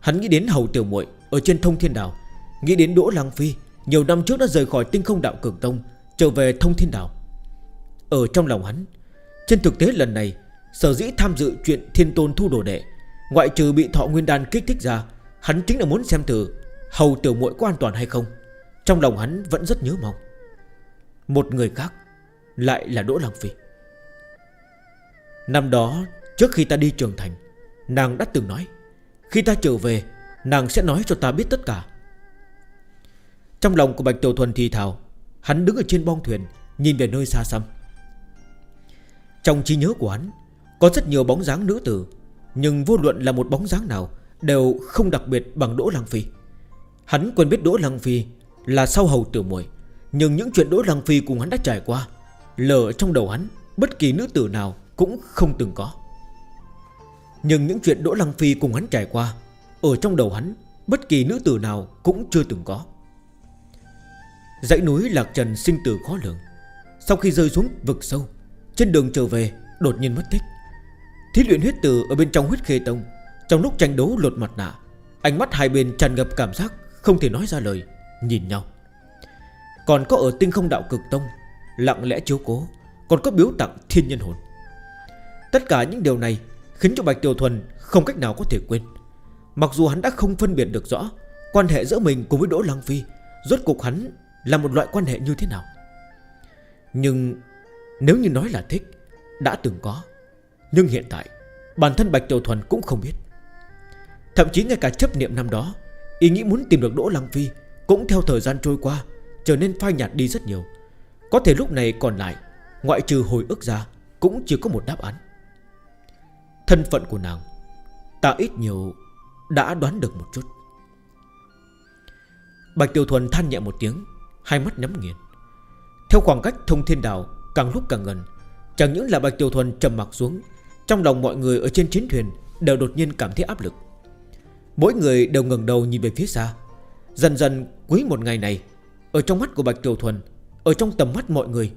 Hắn nghĩ đến Hầu Tiểu muội Ở trên thông thiên đảo, Nghĩ đến Đỗ Lăng Phi, Nhiều năm trước đã rời khỏi tinh không đạo Cường Tông, Trở về thông thiên đảo. Ở trong lòng hắn, Trên thực tế lần này, Sở dĩ tham dự chuyện thiên tôn thu đồ đệ, Ngoại trừ bị thọ nguyên đan kích thích ra, Hắn chính là muốn xem thử Hầu Tiểu muội có an toàn hay không. Trong lòng hắn vẫn rất nhớ mong. Một người khác Lại là Đỗ Lăng Phi. Năm đó Trước khi ta đi trường thành, Nàng đã từng nói, Khi ta trở về, Nàng sẽ nói cho ta biết tất cả. Trong lòng của Bạch Tiểu Thuần thì thào, Hắn đứng ở trên bong thuyền, Nhìn về nơi xa xăm. Trong trí nhớ của hắn, Có rất nhiều bóng dáng nữ tử, Nhưng vô luận là một bóng dáng nào Đều không đặc biệt bằng Đỗ Lăng Phi. Hắn quên biết Đỗ Lăng Phi Là sau hầu tử muội, Nhưng những chuyện Đỗ Lăng Phi cùng hắn đã trải qua, lờ trong đầu hắn, Bất kỳ nữ tử nào cũng không từng có. Nhưng những chuyện Đỗ Lăng Phi cùng hắn trải qua, Ở trong đầu hắn, Bất kỳ nữ tử nào cũng chưa từng có. Dãy núi Lạc Trần sinh tử khó lường. Sau khi rơi xuống vực sâu, Trên đường trở về, đột nhiên mất tích. Thí luyện huyết tử ở bên trong huyết khê tông, Trong lúc tranh đấu lột mặt nạ, Ánh mắt hai bên tràn ngập cảm giác Không thể nói ra lời, Nhìn nhau. Còn có ở tinh không đạo cực tông, Lặng lẽ chiếu cố, Còn có biếu tặng thiên nhân hồn. Tất cả những điều này Khiến cho Bạch Tiểu Thuần không cách nào có thể quên. Mặc dù hắn đã không phân biệt được rõ Quan hệ giữa mình cùng với Đỗ Lăng Phi, Rốt cuộc hắn là một loại quan hệ như thế nào. Nhưng nếu như nói là thích, Đã từng có. Nhưng hiện tại, Bản thân Bạch Tiểu Thuần cũng không biết. Thậm chí ngay cả chấp niệm năm đó, Ý nghĩ muốn tìm được Đỗ Lăng Phi Cũng theo thời gian trôi qua Trở nên phai nhạt đi rất nhiều. Có thể lúc này còn lại, Ngoại trừ hồi ức ra, Cũng chỉ có một đáp án. Thân phận của nàng, Ta ít nhiều đã đoán được một chút. Bạch Tiểu Thuần than nhẹ một tiếng, Hai mắt nhắm nghiền. Theo khoảng cách thông thiên đảo càng lúc càng gần, Chẳng những là Bạch Tiểu Thuần trầm mặt xuống, Trong lòng mọi người ở trên chiến thuyền Đều đột nhiên cảm thấy áp lực. Mỗi người đều ngừng đầu nhìn về phía xa. Dần dần, cuối một ngày này, Ở trong mắt của Bạch Tiểu Thuần, Ở trong tầm mắt mọi người,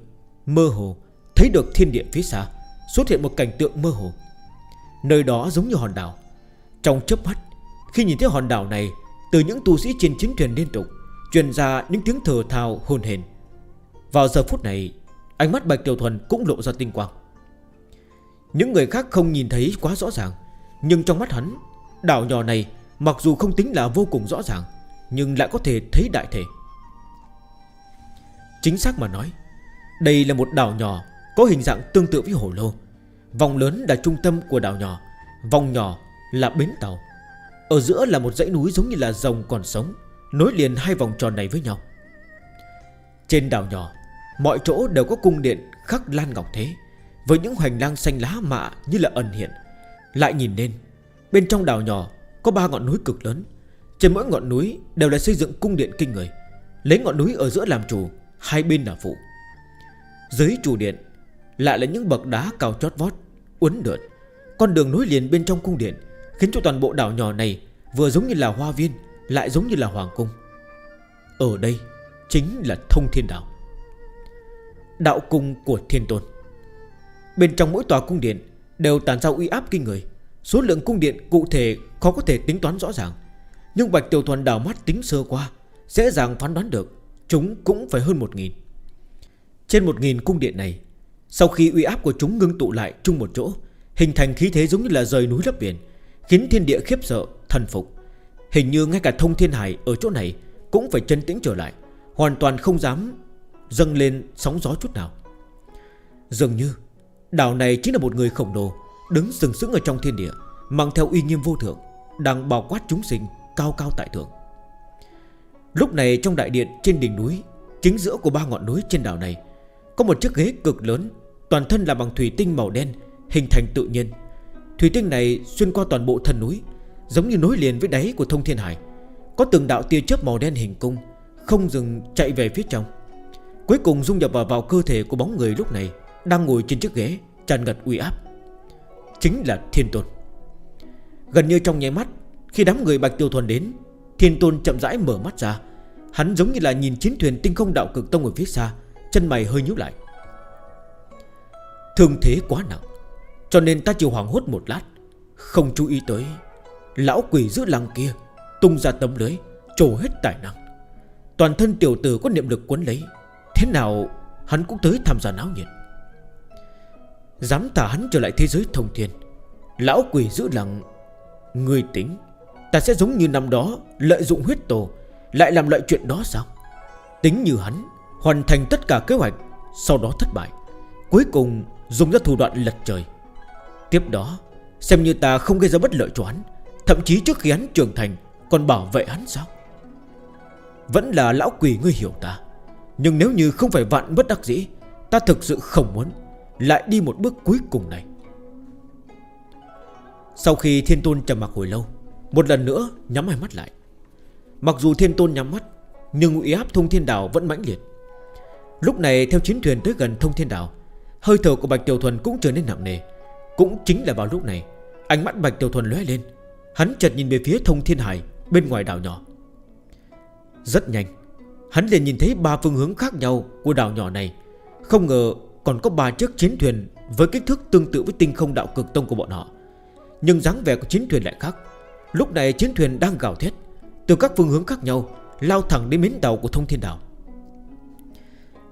Mơ hồ, thấy được thiên địa phía xa, Xuất hiện một cảnh tượng mơ hồ. Nơi đó giống như hòn đảo. Trong chớp mắt, Khi nhìn thấy hòn đảo này, Từ những tu sĩ trên chiến thuyền liên tục, Truyền ra những tiếng thở thào hồn hền Vào giờ phút này, Ánh mắt Bạch Tiểu Thuần cũng lộ ra tinh quang. Những người khác không nhìn thấy quá rõ ràng, Nhưng trong mắt hắn, Đảo nhỏ này mặc dù không tính là vô cùng rõ ràng, Nhưng lại có thể thấy đại thể. Chính xác mà nói, Đây là một đảo nhỏ Có hình dạng tương tự với hồ lô. Vòng lớn là trung tâm của đảo nhỏ, Vòng nhỏ là bến tàu. Ở giữa là một dãy núi giống như là rồng còn sống, Nối liền hai vòng tròn này với nhau. Trên đảo nhỏ, Mọi chỗ đều có cung điện khắc lan ngọc thế, Với những hoành lang xanh lá mạ như là ẩn hiện. Lại nhìn lên, Bên trong đảo nhỏ có ba ngọn núi cực lớn. Trên mỗi ngọn núi đều là xây dựng cung điện kinh người. Lấy ngọn núi ở giữa làm chủ, Hai bên là phụ Dưới chủ điện lại là những bậc đá cao chót vót, Uốn lượn. Con đường nối liền bên trong cung điện Khiến cho toàn bộ đảo nhỏ này Vừa giống như là hoa viên, Lại giống như là hoàng cung. Ở đây chính là thông thiên đảo, Đạo cung của thiên tôn. Bên trong mỗi tòa cung điện Đều tàn ra uy áp kinh người. Số lượng cung điện cụ thể khó có thể tính toán rõ ràng, Nhưng Bạch Tiểu Thuần đảo mắt tính sơ qua, Dễ dàng phán đoán được Chúng cũng phải hơn 1.000 Trên 1.000 cung điện này sau khi uy áp của chúng ngưng tụ lại chung một chỗ Hình thành khí thế giống như là rời núi lấp biển Khiến thiên địa khiếp sợ, thần phục. Hình như ngay cả thông thiên hải ở chỗ này Cũng phải chân tĩnh trở lại Hoàn toàn không dám dâng lên sóng gió chút nào. Dường như Đảo này chính là một người khổng lồ Đứng sừng sững ở trong thiên địa Mang theo uy nghiêm vô thượng Đang bao quát chúng sinh cao cao tại thượng. Lúc này trong đại điện trên đỉnh núi Chính giữa của ba ngọn núi trên đảo này Có một chiếc ghế cực lớn Toàn thân là bằng thủy tinh màu đen, Hình thành tự nhiên. Thủy tinh này xuyên qua toàn bộ thân núi, Giống như nối liền với đáy của thông thiên hải. Có từng đạo tia chớp màu đen hình cung, Không dừng chạy về phía trong. Cuối cùng dung nhập vào vào cơ thể của bóng người lúc này, Đang ngồi trên chiếc ghế, Tràn ngật uy áp. Chính là thiên tôn. Gần như trong nháy mắt, Khi đám người Bạch Tiêu Thuần đến, Thiên tôn chậm rãi mở mắt ra. Hắn giống như là nhìn chiến thuyền tinh không đạo cực tông ở phía xa, Chân mày hơi nhú lại. Thương thế quá nặng, Cho nên ta chỉ hoảng hốt một lát, Không chú ý tới Lão quỷ giữ làng kia Tung ra tấm lưới, Trổ hết tài năng. Toàn thân tiểu tử có niệm lực cuốn lấy, Thế nào hắn cũng tới tham gia náo nhiệt. Dám thả hắn trở lại thế giới thông thiên, Lão quỷ giữ lặng Người tính, Ta sẽ giống như năm đó Lợi dụng huyết tổ, Lại làm loại chuyện đó sao? Tính như hắn, Hoàn thành tất cả kế hoạch, Sau đó thất bại. Cuối cùng Dùng ra thủ đoạn lật trời. Tiếp đó, Xem như ta không gây ra bất lợi cho hắn, Thậm chí trước khi hắn trưởng thành, Còn bảo vệ hắn sao? Vẫn là lão quỷ ngươi hiểu ta, Nhưng nếu như không phải vạn bất đắc dĩ, Ta thực sự không muốn Lại đi một bước cuối cùng này. Sau khi thiên tôn trầm mặc hồi lâu, Một lần nữa nhắm hai mắt lại. Mặc dù thiên tôn nhắm mắt, Nhưng uy áp thông thiên đảo vẫn mãnh liệt. Lúc này, theo chiến thuyền tới gần thông thiên đảo Hơi thở của Bạch Tiểu Thuần cũng trở nên nặng nề. Cũng chính là vào lúc này, Ánh mắt Bạch Tiểu Thuần lóe lên. Hắn chợt nhìn về phía thông thiên hải, Bên ngoài đảo nhỏ. Rất nhanh, Hắn liền nhìn thấy ba phương hướng khác nhau của đảo nhỏ này. Không ngờ còn có ba chiếc chiến thuyền Với kích thước tương tự với tinh không đạo cực tông của bọn họ. Nhưng dáng vẻ của chiến thuyền lại khác. Lúc này chiến thuyền đang gào thét, Từ các phương hướng khác nhau, Lao thẳng đến miến đảo của thông thiên đảo.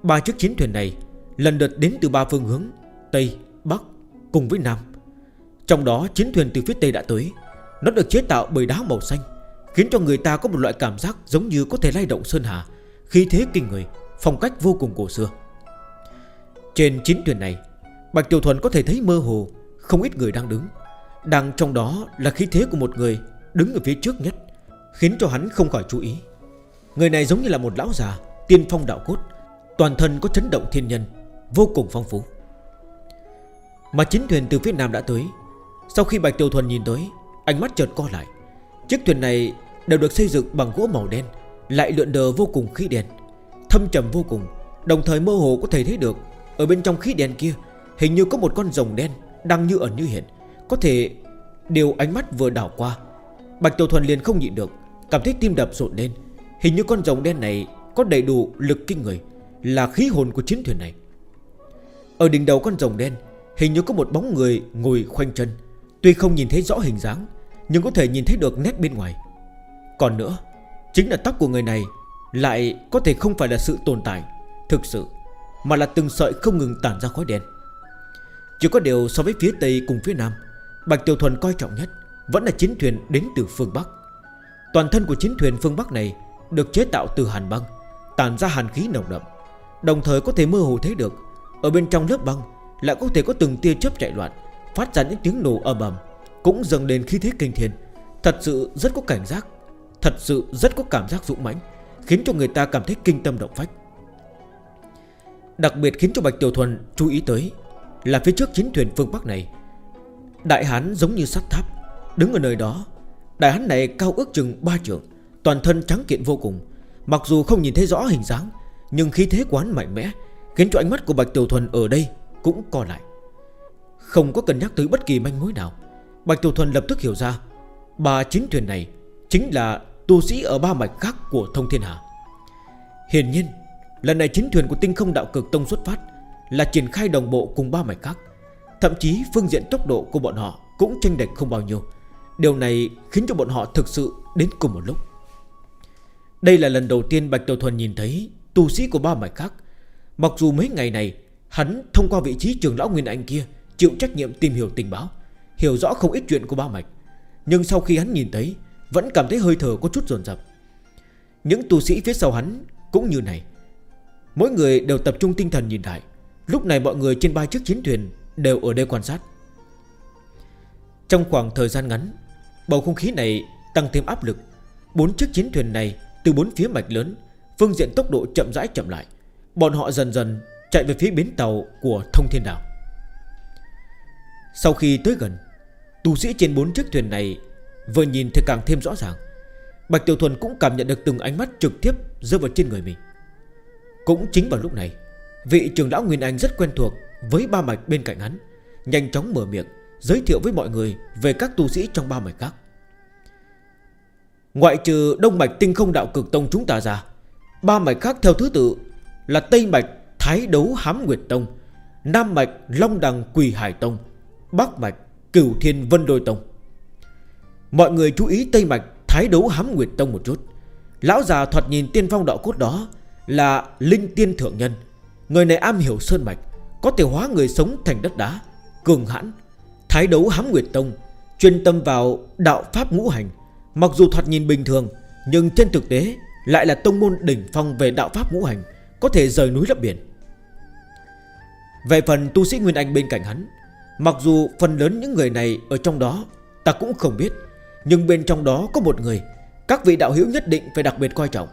Ba chiếc chiến thuyền này Lần lượt đến từ ba phương hướng Tây, Bắc cùng với Nam. Trong đó chiến thuyền từ phía Tây đã tới. Nó được chế tạo bởi đá màu xanh Khiến cho người ta có một loại cảm giác giống như có thể lay động Sơn Hà Khi thế kinh người Phong cách vô cùng cổ xưa. Trên chiến thuyền này Bạch Tiểu Thuần có thể thấy mơ hồ Không ít người đang đứng. Đang trong đó là khí thế của một người Đứng ở phía trước nhất Khiến cho hắn không khỏi chú ý. Người này giống như là một lão già Tiên phong đạo cốt Toàn thân có chấn động thiên nhân. Vô cùng phong phú. Mà chính thuyền từ phía nam đã tới. Sau khi Bạch Tiêu Thuần nhìn tới, Ánh mắt chợt co lại. Chiếc thuyền này đều được xây dựng bằng gỗ màu đen, Lại lượn đờ vô cùng khí đen, Thâm trầm vô cùng, Đồng thời mơ hồ có thể thấy được Ở bên trong khí đen kia, Hình như có một con rồng đen Đang như ẩn như hiện. Có thể đều ánh mắt vừa đảo qua, Bạch Tiểu Thuần liền không nhịn được, Cảm thấy tim đập rộn lên. Hình như con rồng đen này có đầy đủ lực kinh người, Là khí hồn của chiến thuyền này. Ở đỉnh đầu con rồng đen, Hình như có một bóng người ngồi khoanh chân. Tuy không nhìn thấy rõ hình dáng, Nhưng có thể nhìn thấy được nét bên ngoài. Còn nữa, Chính là tóc của người này Lại có thể không phải là sự tồn tại Thực sự, Mà là từng sợi không ngừng tản ra khói đen. Chỉ có điều so với phía Tây cùng phía Nam, Bạch Tiểu Thuần coi trọng nhất Vẫn là chiến thuyền đến từ phương Bắc. Toàn thân của chiến thuyền phương Bắc này Được chế tạo từ hàn băng, Tản ra hàn khí nồng đậm, Đồng thời có thể mơ hồ thấy được ở bên trong lớp băng, Lại có thể có từng tia chớp chạy loạn, Phát ra những tiếng nổ ầm ầm, Cũng dâng lên khí thế kinh thiên. Thật sự rất có cảnh giác, Thật sự rất có cảm giác dũng mãnh, Khiến cho người ta cảm thấy kinh tâm động phách. Đặc biệt khiến cho Bạch Tiểu Thuần chú ý tới Là phía trước chiến thuyền phương Bắc này. Đại Hán giống như sắt tháp, Đứng ở nơi đó. Đại Hán này cao ước chừng ba trượng, Toàn thân trắng kiện vô cùng. Mặc dù không nhìn thấy rõ hình dáng, Nhưng khí thế quán mạnh mẽ Khiến cho ánh mắt của Bạch Tiểu Thuần ở đây Cũng co lại. Không có cần nhắc tới bất kỳ manh mối nào. Bạch Tiểu Thuần lập tức hiểu ra Bà chính thuyền này Chính là tu sĩ ở ba mạch khác của thông thiên hạ Hiển nhiên, Lần này chính thuyền của tinh không đạo cực tông xuất phát Là triển khai đồng bộ cùng ba mạch khác. Thậm chí phương diện tốc độ của bọn họ Cũng tranh đạch không bao nhiêu. Điều này khiến cho bọn họ thực sự đến cùng một lúc. Đây là lần đầu tiên Bạch Tiểu Thuần nhìn thấy Tu sĩ của ba mạch khác Mặc dù mấy ngày này, Hắn thông qua vị trí trường lão Nguyên Anh kia Chịu trách nhiệm tìm hiểu tình báo, Hiểu rõ không ít chuyện của ba mạch, Nhưng sau khi hắn nhìn thấy, Vẫn cảm thấy hơi thở có chút dồn dập. Những tu sĩ phía sau hắn cũng như này, Mỗi người đều tập trung tinh thần nhìn lại, Lúc này mọi người trên ba chiếc chiến thuyền Đều ở đây quan sát. Trong khoảng thời gian ngắn, Bầu không khí này tăng thêm áp lực, Bốn chiếc chiến thuyền này từ bốn phía mạch lớn, Phương diện tốc độ chậm rãi chậm lại. Bọn họ dần dần chạy về phía bến tàu của thông thiên đảo. Sau khi tới gần, Tu sĩ trên bốn chiếc thuyền này Vừa nhìn thì càng thêm rõ ràng. Bạch Tiểu Thuần cũng cảm nhận được từng ánh mắt trực tiếp rơi vào trên người mình. Cũng chính vào lúc này, Vị trưởng lão Nguyên Anh rất quen thuộc Với ba mạch bên cạnh hắn, Nhanh chóng mở miệng Giới thiệu với mọi người về các tu sĩ trong ba mạch khác. Ngoại trừ Đông Mạch Tinh Không Đạo Cực Tông chúng ta ra, Ba mạch khác theo thứ tự là Tây Mạch, Thái Đấu Hám Nguyệt Tông, Nam Mạch, Long Đằng Quỳ Hải Tông, Bắc Mạch, Cửu Thiên Vân Đôi Tông. Mọi người chú ý Tây Mạch, Thái Đấu Hám Nguyệt Tông một chút. Lão già thoạt nhìn tiên phong đạo cốt đó Là Linh Tiên Thượng Nhân. Người này am hiểu Sơn Mạch, Có thể hóa người sống thành đất đá, Cường hãn. Thái đấu hám Nguyệt Tông Chuyên tâm vào đạo Pháp ngũ hành. Mặc dù thoạt nhìn bình thường, Nhưng trên thực tế Lại là tông môn đỉnh phong về đạo Pháp ngũ hành. Có thể rời núi lập biển. Về phần tu sĩ Nguyên Anh bên cạnh hắn, Mặc dù phần lớn những người này Ở trong đó, ta cũng không biết, Nhưng bên trong đó có một người, Các vị đạo hữu nhất định phải đặc biệt coi trọng.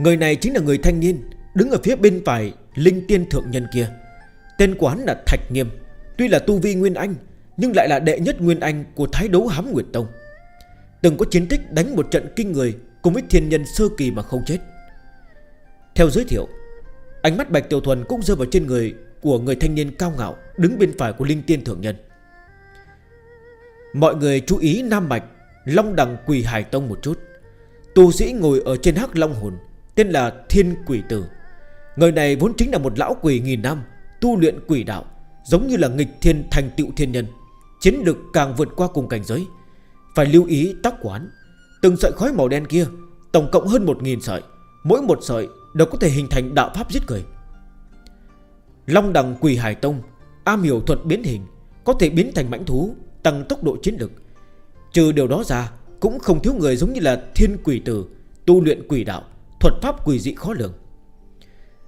Người này chính là người thanh niên, Đứng ở phía bên phải Linh tiên thượng nhân kia. Tên quán là Thạch Nghiêm, Tuy là tu vi Nguyên Anh, Nhưng lại là đệ nhất Nguyên Anh của thái đấu hám Nguyệt Tông. Từng có chiến tích đánh một trận kinh người Cùng với thiên nhân sơ kỳ mà không chết. Theo giới thiệu Ánh mắt Bạch Tiểu Thuần cũng rơi vào trên người Của người thanh niên cao ngạo Đứng bên phải của Linh Tiên Thượng Nhân. Mọi người chú ý Nam Bạch Long Đằng, Quỳ Hải Tông một chút. Tu sĩ ngồi ở trên hắc Long Hồn, Tên là Thiên Quỷ Tử. Người này vốn chính là một lão quỷ nghìn năm, Tu luyện quỷ đạo, Giống như là nghịch thiên thành tựu thiên nhân, Chiến lực càng vượt qua cùng cảnh giới. Phải lưu ý tóc quán, Từng sợi khói màu đen kia, Tổng cộng hơn 1.000 sợi, Mỗi một sợi Đều có thể hình thành đạo pháp giết người. Long đằng quỳ hải tông, Am hiểu thuật biến hình, Có thể biến thành mãnh thú, Tăng tốc độ chiến lực. Trừ điều đó ra, Cũng không thiếu người giống như là thiên quỷ tử, Tu luyện quỷ đạo, Thuật pháp quỷ dị khó lường.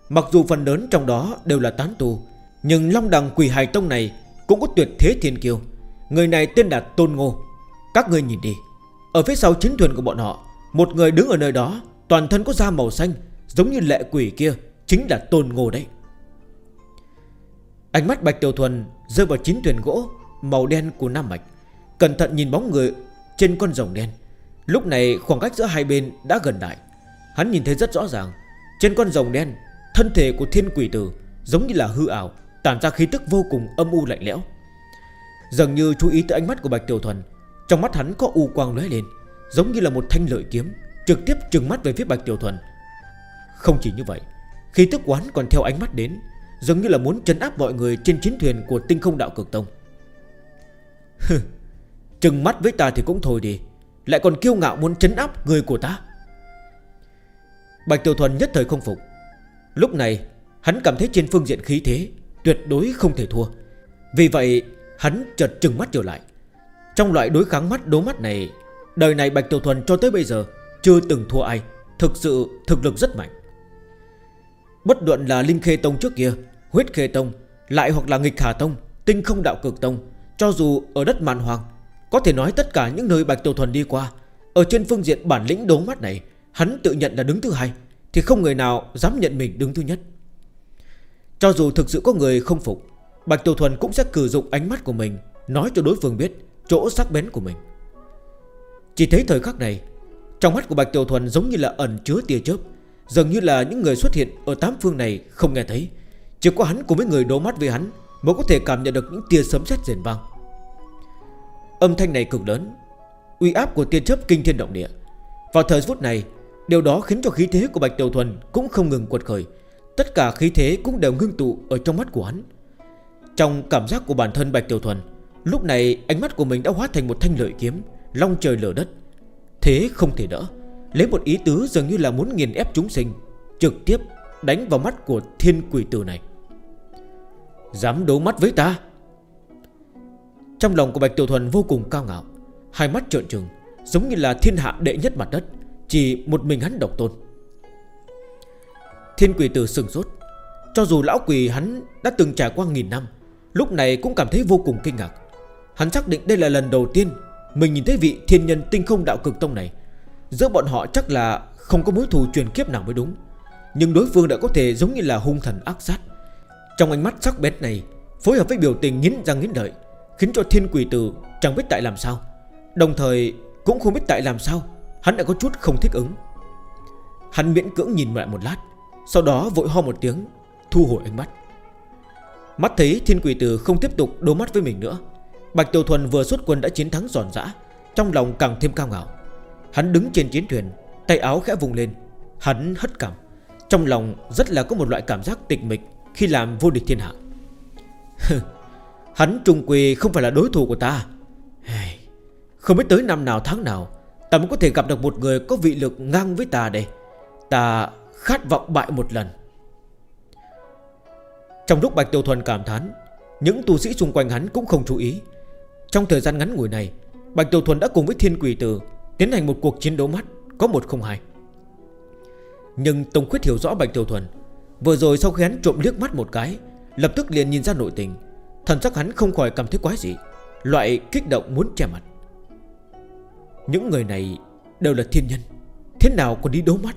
Mặc dù phần lớn trong đó đều là tán tu, Nhưng long đằng quỷ hải tông này Cũng có tuyệt thế thiên kiêu. Người này tên là Tôn Ngô. Các người nhìn đi. Ở phía sau chiến thuyền của bọn họ, Một người đứng ở nơi đó, Toàn thân có da màu xanh Giống như lệ quỷ kia Chính là tôn ngô đấy. Ánh mắt Bạch Tiểu Thuần rơi vào chín thuyền gỗ Màu đen của Nam mạch, Cẩn thận nhìn bóng người trên con rồng đen. Lúc này khoảng cách giữa hai bên đã gần đại Hắn nhìn thấy rất rõ ràng Trên con rồng đen Thân thể của thiên quỷ tử Giống như là hư ảo Tản ra khí tức vô cùng âm u lạnh lẽo. Dường như chú ý tới ánh mắt của Bạch Tiểu Thuần Trong mắt hắn có u quang lóe lên Giống như là một thanh lợi kiếm Trực tiếp trừng mắt về phía Bạch Tiểu Thuần. Không chỉ như vậy, Khi tức quán còn theo ánh mắt đến giống như là muốn trấn áp mọi người trên chiến thuyền của tinh không đạo cực tông. Trừng mắt với ta thì cũng thôi đi, Lại còn kiêu ngạo muốn trấn áp người của ta. Bạch Tiểu Thuần nhất thời không phục. Lúc này, hắn cảm thấy trên phương diện khí thế Tuyệt đối không thể thua. Vì vậy, hắn chợt trừng mắt trở lại. Trong loại đối kháng mắt đố mắt này, Đời này Bạch Tiểu Thuần cho tới bây giờ Chưa từng thua ai, Thực sự thực lực rất mạnh. Bất luận là Linh Khê Tông trước kia, Huyết Khê Tông, Lại hoặc là Nghịch Hà Tông, Tinh không đạo cực tông, Cho dù ở đất màn hoàng, Có thể nói tất cả những nơi Bạch Tiểu Thuần đi qua, Ở trên phương diện bản lĩnh đố mắt này, Hắn tự nhận là đứng thứ hai, Thì không người nào dám nhận mình đứng thứ nhất. Cho dù thực sự có người không phục, Bạch Tiểu Thuần cũng sẽ cử dụng ánh mắt của mình, Nói cho đối phương biết Chỗ sắc bén của mình. Chỉ thấy thời khắc này, Trong mắt của Bạch Tiểu Thuần giống như là ẩn chứa tia chớp. Dường như là những người xuất hiện Ở tám phương này không nghe thấy. Chỉ có hắn cùng với người đấu mắt với hắn Mới có thể cảm nhận được những tia sấm sét rền vang. Âm thanh này cực lớn, Uy áp của tiên chấp kinh thiên động địa. Vào thời phút này, Điều đó khiến cho khí thế của Bạch Tiểu Thuần Cũng không ngừng quật khởi. Tất cả khí thế cũng đều ngưng tụ ở trong mắt của hắn. Trong cảm giác của bản thân Bạch Tiểu Thuần, Lúc này ánh mắt của mình đã hóa thành một thanh lợi kiếm, Long trời lở đất. Thế không thể đỡ. Lấy một ý tứ dường như là muốn nghiền ép chúng sinh, Trực tiếp đánh vào mắt của thiên quỷ tử này. Dám đấu mắt với ta? Trong lòng của Bạch Tiểu Thuần vô cùng cao ngạo, Hai mắt trợn trừng, Giống như là thiên hạ đệ nhất mặt đất, Chỉ một mình hắn độc tôn. Thiên quỷ tử sừng sốt, Cho dù lão quỷ hắn đã từng trải qua nghìn năm, Lúc này cũng cảm thấy vô cùng kinh ngạc. Hắn xác định đây là lần đầu tiên Mình nhìn thấy vị thiên nhân tinh không đạo cực tông này Giữa bọn họ chắc là không có mối thù truyền kiếp nào mới đúng. Nhưng đối phương đã có thể giống như là hung thần ác sát. Trong ánh mắt sắc bén này, Phối hợp với biểu tình nghiến răng nghiến đợi Khiến cho thiên quỷ tử chẳng biết tại làm sao. Đồng thời cũng không biết tại làm sao, Hắn đã có chút không thích ứng. Hắn miễn cưỡng nhìn lại một lát, Sau đó vội ho một tiếng, Thu hồi ánh mắt. Mắt thấy thiên quỷ tử không tiếp tục đôi mắt với mình nữa, Bạch Tiểu Thuần vừa xuất quân đã chiến thắng giòn giã, Trong lòng càng thêm cao ngạo. Hắn đứng trên chiến thuyền, Tay áo khẽ vùng lên. Hắn hất cảm Trong lòng rất là có một loại cảm giác tịch mịch Khi làm vô địch thiên hạ. Hắn trung quỳ không phải là đối thủ của ta. Không biết tới năm nào tháng nào, Ta mới có thể gặp được một người có vị lực ngang với ta đây. Ta khát vọng bại một lần. Trong lúc Bạch Tiêu Thuần cảm thán, Những tu sĩ xung quanh hắn cũng không chú ý. Trong thời gian ngắn ngủi này, Bạch tiêu Thuần đã cùng với Thiên Quỷ Tử Tiến hành một cuộc chiến đấu mắt, Có một không hai. Nhưng Tông Khuyết hiểu rõ Bạch Tiểu Thuần, Vừa rồi sau khi hắn trộm liếc mắt một cái, Lập tức liền nhìn ra nội tình. Thần sắc hắn không khỏi cảm thấy quái gì Loại kích động muốn che mặt. Những người này đều là thiên nhân, Thế nào còn đi đấu mắt?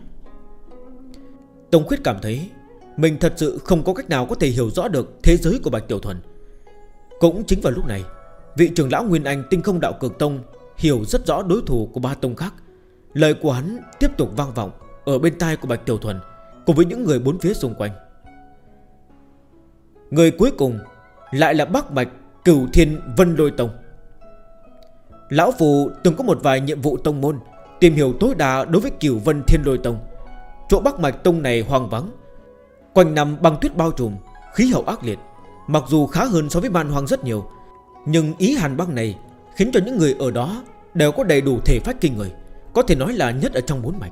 Tông Khuyết cảm thấy Mình thật sự không có cách nào có thể hiểu rõ được Thế giới của Bạch Tiểu Thuần. Cũng chính vào lúc này, Vị trưởng lão Nguyên Anh tinh không đạo cực tông Hiểu rất rõ đối thủ của ba tông khác. Lời của hắn tiếp tục vang vọng Ở bên tai của Bạch Tiểu Thuần, Cùng với những người bốn phía xung quanh. Người cuối cùng Lại là Bác Bạch Cửu Thiên Vân Đôi Tông. Lão Phù từng có một vài nhiệm vụ tông môn, Tìm hiểu tối đa đối với Cửu Vân Thiên Đôi Tông. Chỗ Bắc Mạch Tông này hoang vắng, Quanh năm băng tuyết bao trùm, Khí hậu ác liệt, Mặc dù khá hơn so với man hoang rất nhiều, Nhưng ý hàn băng này Khiến cho những người ở đó đều có đầy đủ thể phách kinh người, Có thể nói là nhất ở trong bốn mạch.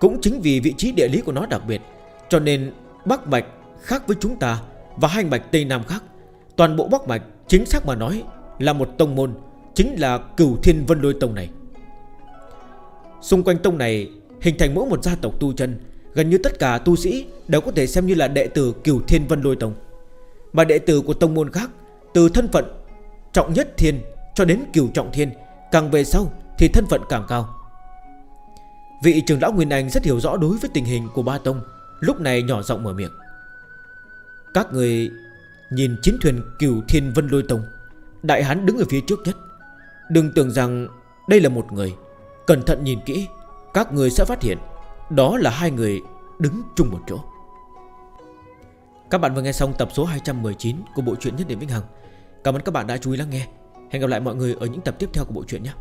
Cũng chính vì vị trí địa lý của nó đặc biệt, Cho nên Bắc Mạch khác với chúng ta Và hai mạch Tây Nam khác. Toàn bộ Bắc Mạch chính xác mà nói Là một tông môn, Chính là cửu thiên vân đôi tông này. Xung quanh tông này Hình thành mỗi một gia tộc tu chân, Gần như tất cả tu sĩ đều có thể xem như là đệ tử cửu thiên vân lôi tông. Mà đệ tử của tông môn khác, Từ thân phận trọng nhất thiên cho đến cửu trọng thiên, Càng về sau thì thân phận càng cao. Vị trưởng lão Nguyên Anh rất hiểu rõ đối với tình hình của ba tông, Lúc này nhỏ giọng mở miệng. Các người nhìn chiến thuyền cửu thiên vân lôi tông, Đại hán đứng ở phía trước nhất. Đừng tưởng rằng đây là một người, Cẩn thận nhìn kỹ, Các người sẽ phát hiện Đó là hai người đứng chung một chỗ. Các bạn vừa nghe xong tập số 219 của bộ truyện Nhất Điểm Vĩnh Hằng. Cảm ơn các bạn đã chú ý lắng nghe. Hẹn gặp lại mọi người ở những tập tiếp theo của bộ truyện nhé.